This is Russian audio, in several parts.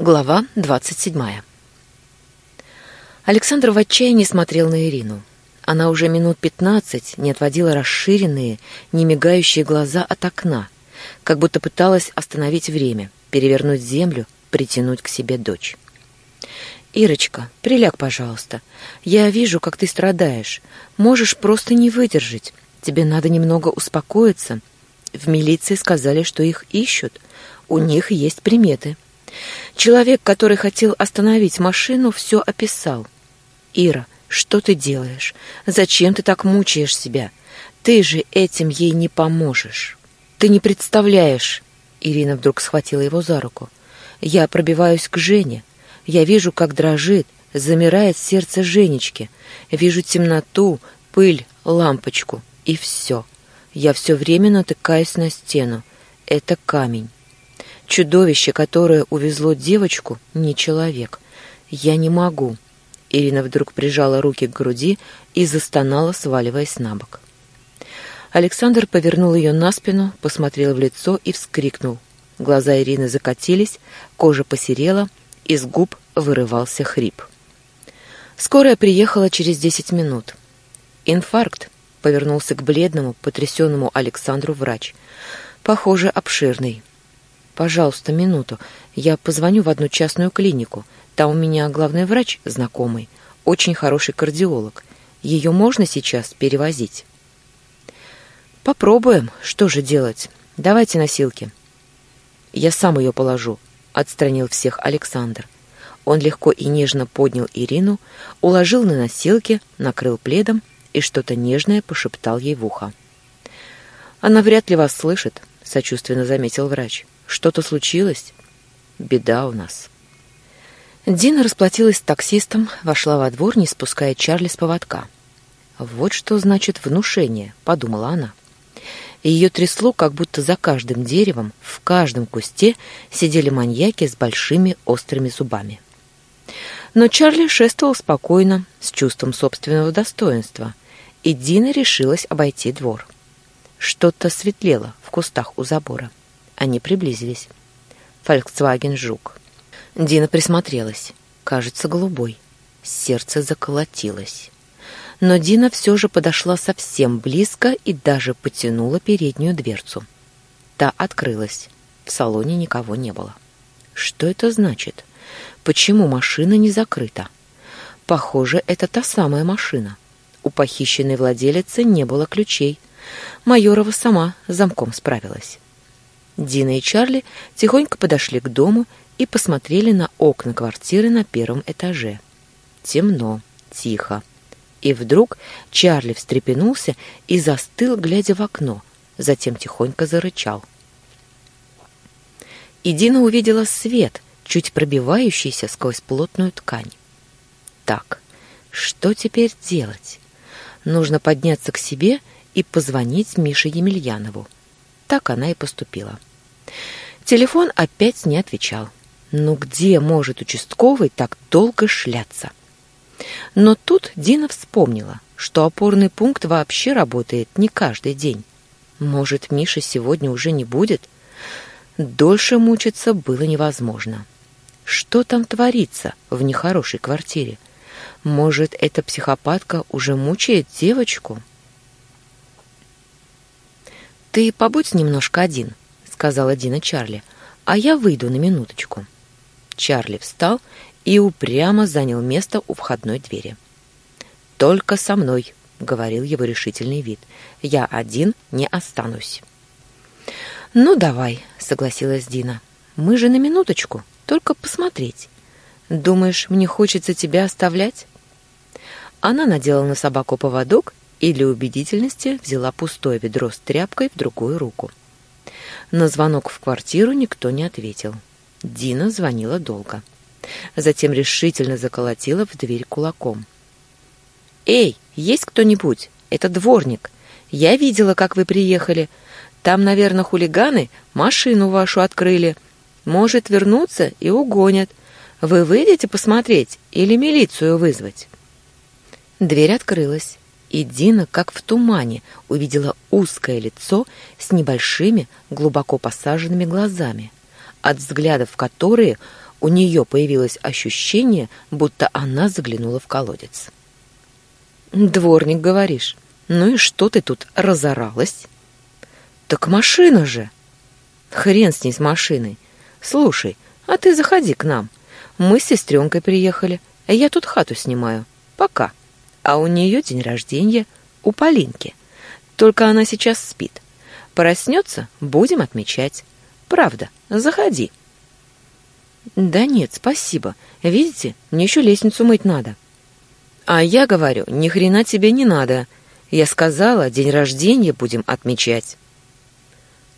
Глава двадцать седьмая. Александр в отчаянии смотрел на Ирину. Она уже минут пятнадцать не отводила расширенные, не мигающие глаза от окна, как будто пыталась остановить время, перевернуть землю, притянуть к себе дочь. «Ирочка, приляг, пожалуйста. Я вижу, как ты страдаешь. Можешь просто не выдержать. Тебе надо немного успокоиться. В милиции сказали, что их ищут. У них есть приметы». Человек, который хотел остановить машину, все описал. «Ира, что ты делаешь? Зачем ты так мучаешь себя? Ты же этим ей не поможешь. Ты не представляешь...» Ирина вдруг схватила его за руку. «Я пробиваюсь к Жене. Я вижу, как дрожит, замирает сердце Женечки. Вижу темноту, пыль, лампочку. И все. Я все время натыкаюсь на стену. Это камень. Чудовище, которое увезло девочку, не человек. Я не могу. Ирина вдруг прижала руки к груди и застонала, сваливаясь на бок. Александр повернул ее на спину, посмотрел в лицо и вскрикнул. Глаза Ирины закатились, кожа посерела, из губ вырывался хрип. Скорая приехала через десять минут. «Инфаркт», — повернулся к бледному, потрясенному Александру врач. «Похоже, обширный. Пожалуйста, минуту. Я позвоню в одну частную клинику. Там у меня главный врач знакомый, очень хороший кардиолог. Ее можно сейчас перевозить? Попробуем. Что же делать? Давайте носилки. Я сам ее положу, отстранил всех Александр. Он легко и нежно поднял Ирину, уложил на носилки, накрыл пледом и что-то нежное пошептал ей в ухо. Она вряд ли вас слышит, сочувственно заметил врач. Что-то случилось? Беда у нас. Дина расплатилась с таксистом, вошла во двор, не спуская Чарли с поводка. Вот что значит внушение, подумала она. Ее трясло, как будто за каждым деревом, в каждом кусте сидели маньяки с большими острыми зубами. Но Чарли шествовал спокойно, с чувством собственного достоинства, и Дина решилась обойти двор. Что-то светлело в кустах у забора. Они приблизились. «Фольксваген Жук». Дина присмотрелась. Кажется, голубой. Сердце заколотилось. Но Дина все же подошла совсем близко и даже потянула переднюю дверцу. Та открылась. В салоне никого не было. Что это значит? Почему машина не закрыта? Похоже, это та самая машина. У похищенной владелицы не было ключей. Майорова сама замком справилась. Дина и Чарли тихонько подошли к дому и посмотрели на окна квартиры на первом этаже. Темно, тихо. И вдруг Чарли встрепенулся и застыл, глядя в окно, затем тихонько зарычал. И Дина увидела свет, чуть пробивающийся сквозь плотную ткань. Так, что теперь делать? Нужно подняться к себе и позвонить Мише Емельянову. Так она и поступила. Телефон опять не отвечал. Ну где может участковый так долго шляться? Но тут Дина вспомнила, что опорный пункт вообще работает не каждый день. Может, Миша сегодня уже не будет? Дольше мучиться было невозможно. Что там творится в нехорошей квартире? Может, эта психопатка уже мучает девочку? Ты побудь немножко один, сказала Дина Чарли. А я выйду на минуточку. Чарли встал и упрямо занял место у входной двери. Только со мной, говорил его решительный вид. Я один не останусь. Ну давай, согласилась Дина. Мы же на минуточку, только посмотреть. Думаешь, мне хочется тебя оставлять? Она надела на собаку поводок и для убедительности взяла пустое ведро с тряпкой в другую руку. На звонок в квартиру никто не ответил. Дина звонила долго. Затем решительно заколотила в дверь кулаком. «Эй, есть кто-нибудь? Это дворник. Я видела, как вы приехали. Там, наверное, хулиганы машину вашу открыли. Может вернуться и угонят. Вы выйдете посмотреть или милицию вызвать?» Дверь открылась и Дина, как в тумане, увидела узкое лицо с небольшими, глубоко посаженными глазами, от взглядов которые У нее появилось ощущение, будто она заглянула в колодец. «Дворник, говоришь? Ну и что ты тут разоралась?» «Так машина же!» «Хрен с ней с машиной. Слушай, а ты заходи к нам. Мы с сестренкой приехали, а я тут хату снимаю. Пока. А у нее день рождения, у Полинки. Только она сейчас спит. Проснется, будем отмечать. Правда, заходи». «Да нет, спасибо. Видите, мне еще лестницу мыть надо». «А я говорю, ни хрена тебе не надо. Я сказала, день рождения будем отмечать».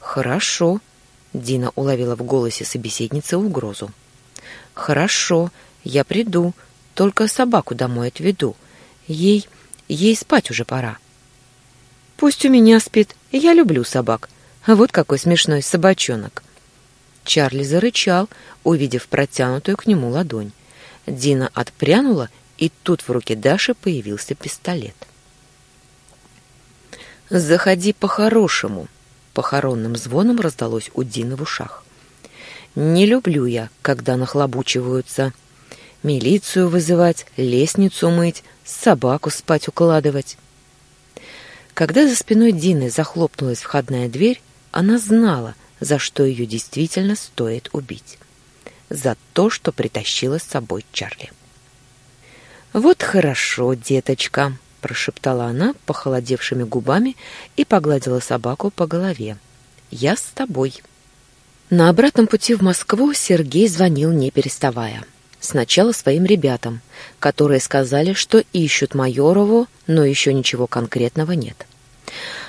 «Хорошо», — Дина уловила в голосе собеседницы угрозу. «Хорошо, я приду, только собаку домой отведу. Ей... ей спать уже пора». «Пусть у меня спит, я люблю собак. А вот какой смешной собачонок». Чарли зарычал, увидев протянутую к нему ладонь. Дина отпрянула, и тут в руке Даши появился пистолет. «Заходи по-хорошему», — похоронным звоном раздалось у Дины в ушах. «Не люблю я, когда нахлобучиваются. Милицию вызывать, лестницу мыть, собаку спать укладывать». Когда за спиной Дины захлопнулась входная дверь, она знала — за что ее действительно стоит убить. За то, что притащила с собой Чарли. «Вот хорошо, деточка», — прошептала она похолодевшими губами и погладила собаку по голове. «Я с тобой». На обратном пути в Москву Сергей звонил не переставая. Сначала своим ребятам, которые сказали, что ищут Майорову, но еще ничего конкретного нет.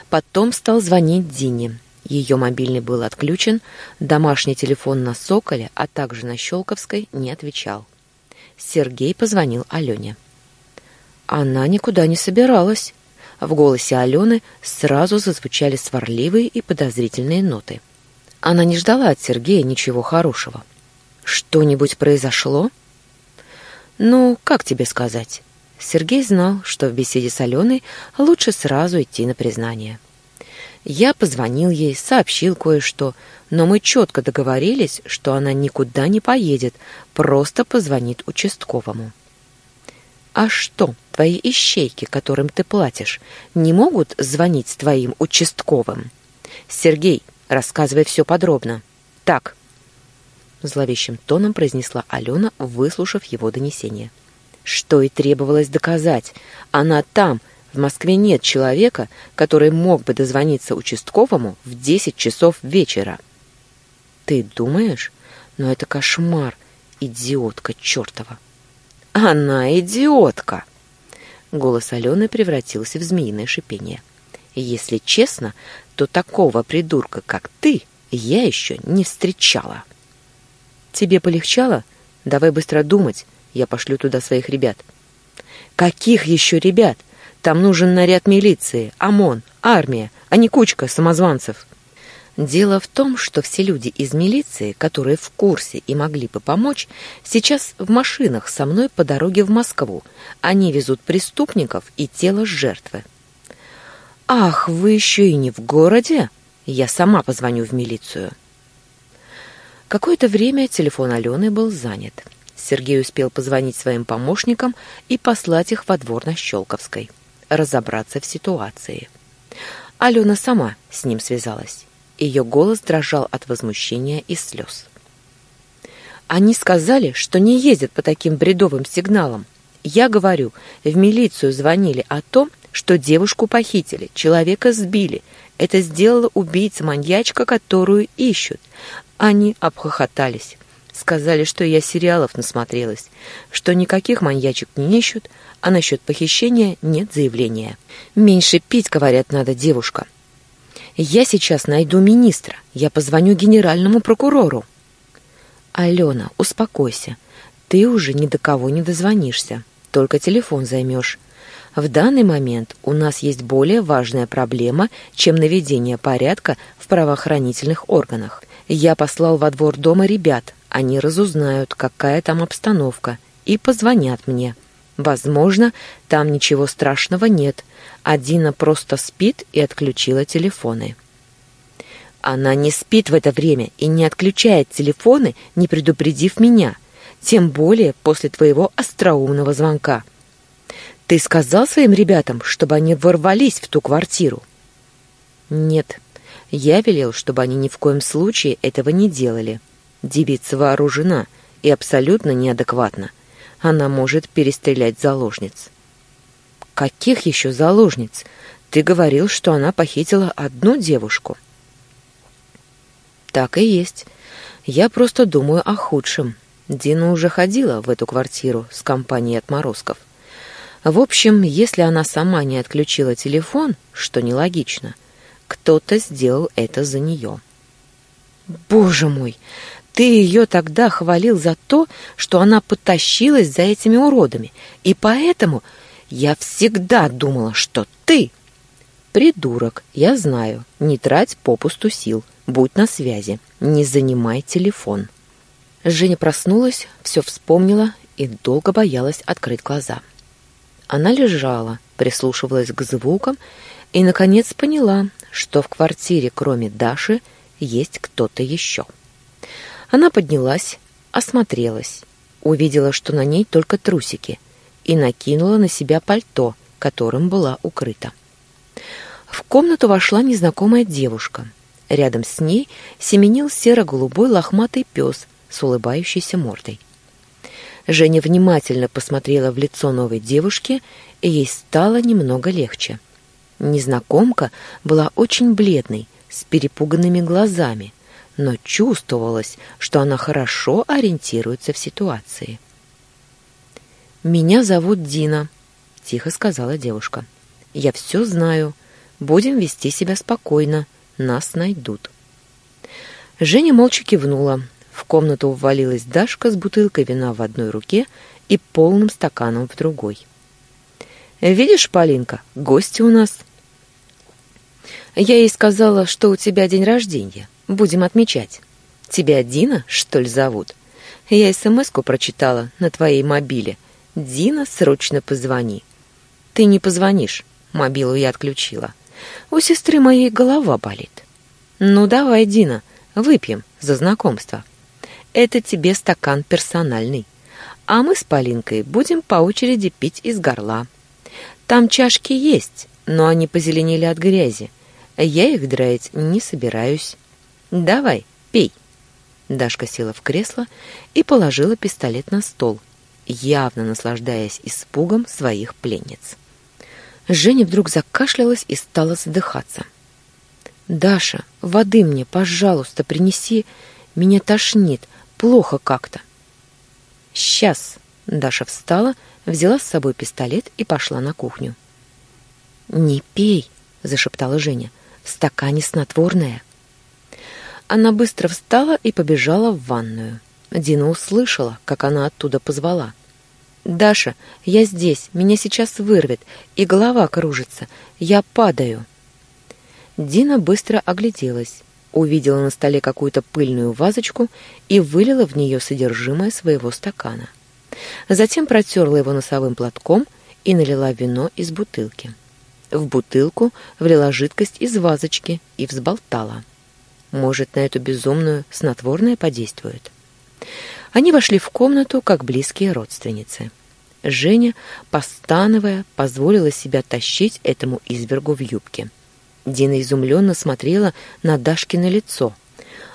Потом стал звонить Дине, ее мобильный был отключен, домашний телефон на Соколе, а также на Щелковской не отвечал. Сергей позвонил Алене. Она никуда не собиралась. В голосе Алены сразу зазвучали сварливые и подозрительные ноты. Она не ждала от Сергея ничего хорошего. Что-нибудь произошло? Ну, как тебе сказать? Сергей знал, что в беседе с Аленой лучше сразу идти на признание. Я позвонил ей, сообщил кое-что, но мы четко договорились, что она никуда не поедет, просто позвонит участковому. А что, твои ищейки, которым ты платишь, не могут звонить твоим участковым? Сергей, рассказывай все подробно. Так. Зловещим тоном произнесла Алена, выслушав его донесение. Что и требовалось доказать. Она там, в Москве нет человека, который мог бы дозвониться участковому в десять часов вечера. Ты думаешь? Но это кошмар, идиотка чертова. Она идиотка. Голос Алены превратился в змеиное шипение. Если честно, то такого придурка, как ты, я еще не встречала. Тебе полегчало? Давай быстро думать, я пошлю туда своих ребят. Каких еще ребят? Там нужен наряд милиции, ОМОН, армия, а не кучка самозванцев. Дело в том, что все люди из милиции, которые в курсе и могли бы помочь, сейчас в машинах со мной по дороге в Москву. Они везут преступников и тело жертвы. «Ах, вы еще и не в городе? Я сама позвоню в милицию». Какое-то время телефон Алены был занят. Сергей успел позвонить своим помощникам и послать их во двор на Щелковской разобраться в ситуации. Алена сама с ним связалась. Ее голос дрожал от возмущения и слез. Они сказали, что не ездят по таким бредовым сигналам. Я говорю, в милицию звонили о том, что девушку похитили, человека сбили. Это сделала убийца-маньячка, которую ищут. Они обхохотались. Сказали, что я сериалов насмотрелась, что никаких маньячек не ищут, а насчет похищения нет заявления. Меньше пить, говорят, надо, девушка. Я сейчас найду министра. Я позвоню генеральному прокурору. Алена, успокойся. Ты уже ни до кого не дозвонишься. Только телефон займешь. В данный момент у нас есть более важная проблема, чем наведение порядка в правоохранительных органах. Я послал во двор дома ребят. Они разузнают, какая там обстановка, и позвонят мне. Возможно, там ничего страшного нет, а Дина просто спит и отключила телефоны. Она не спит в это время и не отключает телефоны, не предупредив меня — тем более после твоего остроумного звонка. Ты сказал своим ребятам, чтобы они ворвались в ту квартиру? Нет. Я велел, чтобы они ни в коем случае этого не делали. Девица вооружена и абсолютно неадекватна. Она может перестрелять заложниц. Каких еще заложниц? Ты говорил, что она похитила одну девушку. Так и есть. Я просто думаю о худшем. Дина уже ходила в эту квартиру с компанией отморозков. В общем, если она сама не отключила телефон, что нелогично, кто-то сделал это за нее. Боже мой, ты ее тогда хвалил за то, что она потащилась за этими уродами, и поэтому я всегда думала, что ты... Придурок, я знаю, не трать попусту сил, будь на связи, не занимай телефон. Женя проснулась, все вспомнила и долго боялась открыть глаза. Она лежала, прислушивалась к звукам и, наконец, поняла, что в квартире, кроме Даши, есть кто-то еще. Она поднялась, осмотрелась, увидела, что на ней только трусики, и накинула на себя пальто, которым была укрыта. В комнату вошла незнакомая девушка. Рядом с ней семенил серо-голубой лохматый пес с улыбающейся мордой. Женя внимательно посмотрела в лицо новой девушки, и ей стало немного легче. Незнакомка была очень бледной, с перепуганными глазами, но чувствовалось, что она хорошо ориентируется в ситуации. «Меня зовут Дина», — тихо сказала девушка. «Я все знаю. Будем вести себя спокойно. Нас найдут». Женя молча кивнула, в комнату ввалилась Дашка с бутылкой вина в одной руке и полным стаканом в другой. «Видишь, Полинка, гости у нас». «Я ей сказала, что у тебя день рождения. Будем отмечать. Тебя Дина, что ли, зовут? Я смс-ку прочитала на твоей мобиле. Дина, срочно позвони». «Ты не позвонишь». Мобилу я отключила. «У сестры моей голова болит». «Ну, давай, Дина, выпьем за знакомство» это тебе стакан персональный. А мы с Полинкой будем по очереди пить из горла. Там чашки есть, но они позеленели от грязи. Я их драить не собираюсь. Давай, пей. Дашка села в кресло и положила пистолет на стол, явно наслаждаясь испугом своих пленниц. Женя вдруг закашлялась и стала задыхаться. «Даша, воды мне, пожалуйста, принеси. Меня тошнит. Плохо как-то. Сейчас. Даша встала, взяла с собой пистолет и пошла на кухню. Не пей, зашептала Женя. Стакане снотворное. Она быстро встала и побежала в ванную. Дина услышала, как она оттуда позвала. «Даша, я здесь, меня сейчас вырвет, и голова кружится, я падаю». Дина быстро огляделась увидела на столе какую-то пыльную вазочку и вылила в нее содержимое своего стакана. Затем протерла его носовым платком и налила вино из бутылки. В бутылку влила жидкость из вазочки и взболтала. Может, на эту безумную снотворное подействует. Они вошли в комнату, как близкие родственницы. Женя, постановая, позволила себя тащить этому извергу в юбке. Дина изумленно смотрела на Дашкино лицо.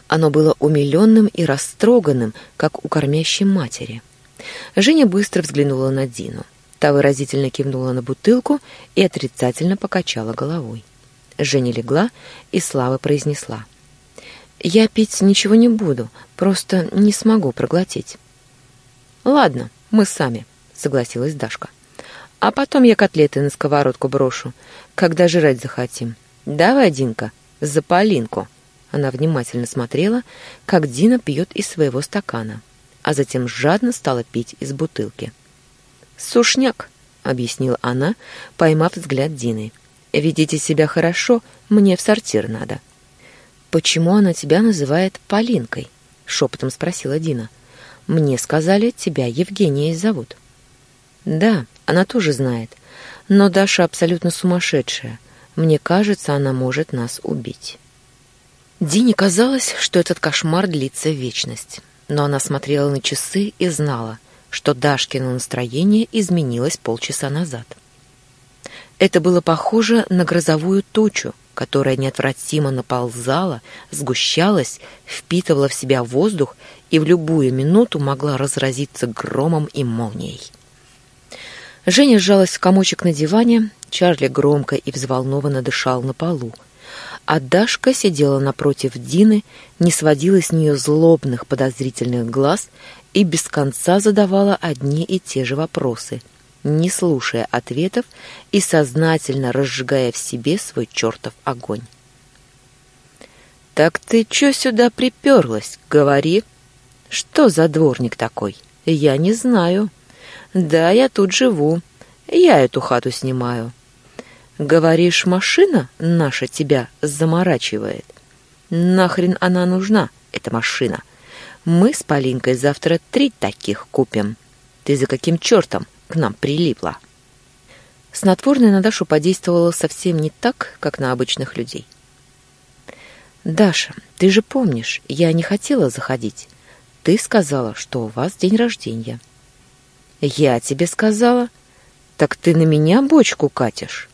Оно было умиленным и растроганным, как у кормящей матери. Женя быстро взглянула на Дину. Та выразительно кивнула на бутылку и отрицательно покачала головой. Женя легла и слава произнесла. «Я пить ничего не буду, просто не смогу проглотить». «Ладно, мы сами», — согласилась Дашка. «А потом я котлеты на сковородку брошу, когда жрать захотим. «Давай, Динка, за Полинку!» Она внимательно смотрела, как Дина пьет из своего стакана, а затем жадно стала пить из бутылки. «Сушняк!» — объяснила она, поймав взгляд Дины. «Ведите себя хорошо, мне в сортир надо». «Почему она тебя называет Полинкой?» — шепотом спросила Дина. «Мне сказали, тебя Евгенией зовут». «Да, она тоже знает, но Даша абсолютно сумасшедшая. Мне кажется, она может нас убить. Дине казалось, что этот кошмар длится вечность. но она смотрела на часы и знала, что Дашкино настроение изменилось полчаса назад. Это было похоже на грозовую тучу, которая неотвратимо наползала, сгущалась, впитывала в себя воздух и в любую минуту могла разразиться громом и молнией. Женя сжалась в комочек на диване, Чарли громко и взволнованно дышал на полу, а Дашка сидела напротив Дины, не сводила с нее злобных подозрительных глаз и без конца задавала одни и те же вопросы — не слушая ответов и сознательно разжигая в себе свой чертов огонь. «Так ты чё сюда приперлась? Говори. Что за дворник такой? Я не знаю. Да, я тут живу. Я эту хату снимаю. Говоришь, машина наша тебя заморачивает. Нахрен она нужна, эта машина? Мы с Полинкой завтра три таких купим. Ты за каким чертом к нам прилипла. Снотворное на Дашу подействовало совсем не так, как на обычных людей. «Даша, ты же помнишь, я не хотела заходить. Ты сказала, что у вас день рождения». «Я тебе сказала? Так ты на меня бочку катишь?»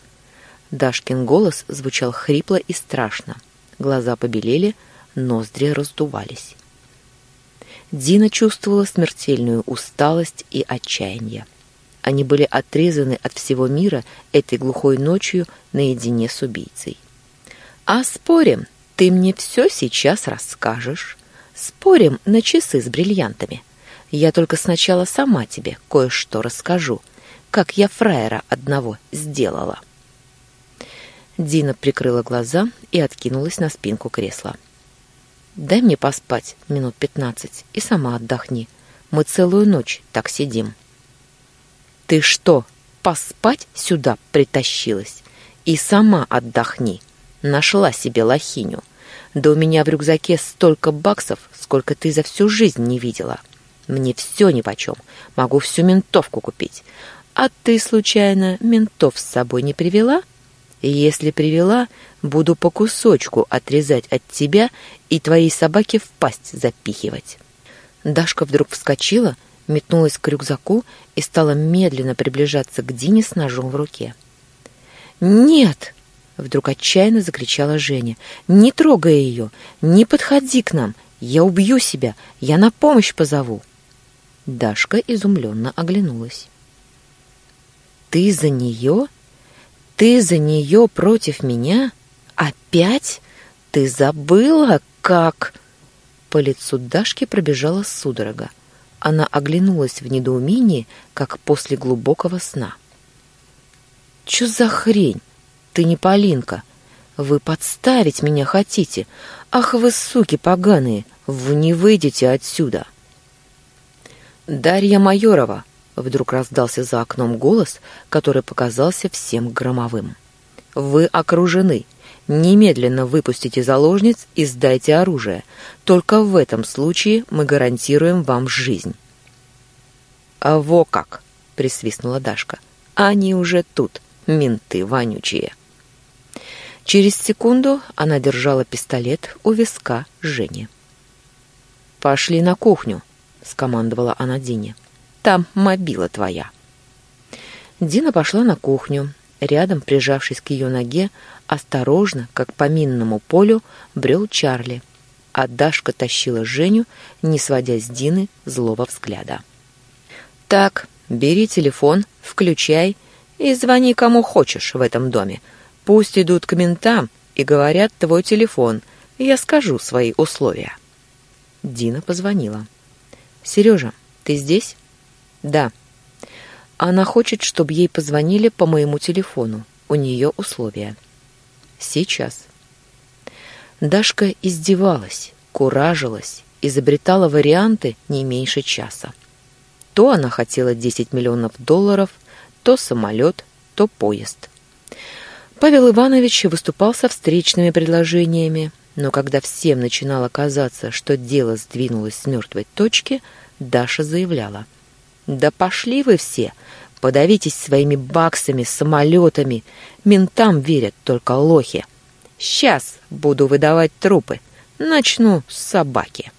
Дашкин голос звучал хрипло и страшно. Глаза побелели, ноздри раздувались. Дина чувствовала смертельную усталость и отчаяние. Они были отрезаны от всего мира этой глухой ночью наедине с убийцей. «А спорим, ты мне все сейчас расскажешь. Спорим на часы с бриллиантами. Я только сначала сама тебе кое-что расскажу, как я фраера одного сделала». Дина прикрыла глаза и откинулась на спинку кресла. «Дай мне поспать минут пятнадцать и сама отдохни. Мы целую ночь так сидим». Ты что, поспать сюда притащилась? И сама отдохни. Нашла себе лохиню. Да у меня в рюкзаке столько баксов, сколько ты за всю жизнь не видела. Мне все нипочем. Могу всю ментовку купить. А ты, случайно, ментов с собой не привела? Если привела, буду по кусочку отрезать от тебя и твоей собаке в пасть запихивать. Дашка вдруг вскочила, метнулась к рюкзаку и стала медленно приближаться к Дине с ножом в руке. «Нет!» — вдруг отчаянно закричала Женя. «Не трогай ее! Не подходи к нам! Я убью себя! Я на помощь позову!» Дашка изумленно оглянулась. «Ты за нее? Ты за нее против меня? Опять? Ты забыла, как...» По лицу Дашки пробежала судорога. Она оглянулась в недоумении, как после глубокого сна. «Чё за хрень? Ты не Полинка. Вы подставить меня хотите. Ах вы, суки поганые, вы не выйдете отсюда!» «Дарья Майорова!» — вдруг раздался за окном голос, который показался всем громовым. «Вы окружены. Немедленно выпустите заложниц и сдайте оружие. Только в этом случае мы гарантируем вам жизнь. А во как, присвистнула Дашка. Они уже тут, менты вонючие. Через секунду она держала пистолет у виска Жени. Пошли на кухню, скомандовала она Дине. Там мобила твоя. Дина пошла на кухню. Рядом, прижавшись к ее ноге, Осторожно, как по минному полю, брел Чарли, а Дашка тащила Женю, не сводя с Дины злого взгляда. «Так, бери телефон, включай и звони кому хочешь в этом доме. Пусть идут к ментам и говорят твой телефон, я скажу свои условия». Дина позвонила. «Сережа, ты здесь?» «Да». Она хочет, чтобы ей позвонили по моему телефону. У нее условия сейчас. Дашка издевалась, куражилась, изобретала варианты не меньше часа. То она хотела 10 миллионов долларов, то самолет, то поезд. Павел Иванович выступал со встречными предложениями, но когда всем начинало казаться, что дело сдвинулось с мертвой точки, Даша заявляла. «Да пошли вы все! Подавитесь своими баксами, самолетами. Ментам верят только лохи. Сейчас буду выдавать трупы. Начну с собаки.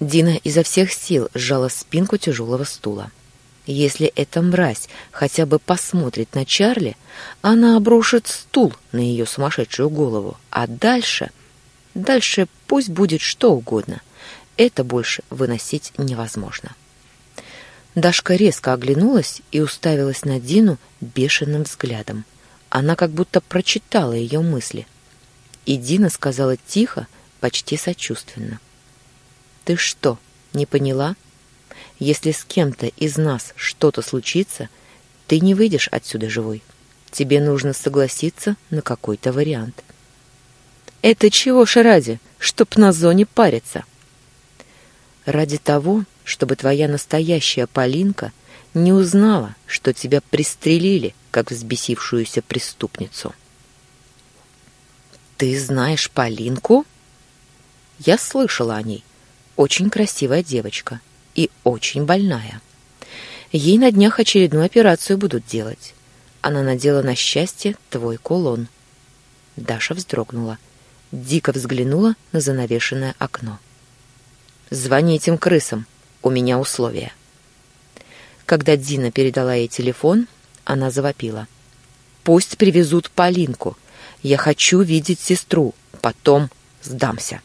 Дина изо всех сил сжала спинку тяжелого стула. Если эта мразь хотя бы посмотрит на Чарли, она обрушит стул на ее сумасшедшую голову. А дальше... Дальше пусть будет что угодно. Это больше выносить невозможно. Дашка резко оглянулась и уставилась на Дину бешеным взглядом. Она как будто прочитала ее мысли. И Дина сказала тихо, почти сочувственно. «Ты что, не поняла?» Если с кем-то из нас что-то случится, ты не выйдешь отсюда живой. Тебе нужно согласиться на какой-то вариант. Это чего ж ради, чтоб на зоне париться? Ради того, чтобы твоя настоящая Полинка не узнала, что тебя пристрелили, как взбесившуюся преступницу. Ты знаешь Полинку? Я слышала о ней. Очень красивая девочка и очень больная. Ей на днях очередную операцию будут делать. Она надела на счастье твой кулон. Даша вздрогнула, дико взглянула на занавешенное окно. Звони этим крысам, у меня условия. Когда Дина передала ей телефон, она завопила. «Пусть привезут Полинку. Я хочу видеть сестру. Потом сдамся».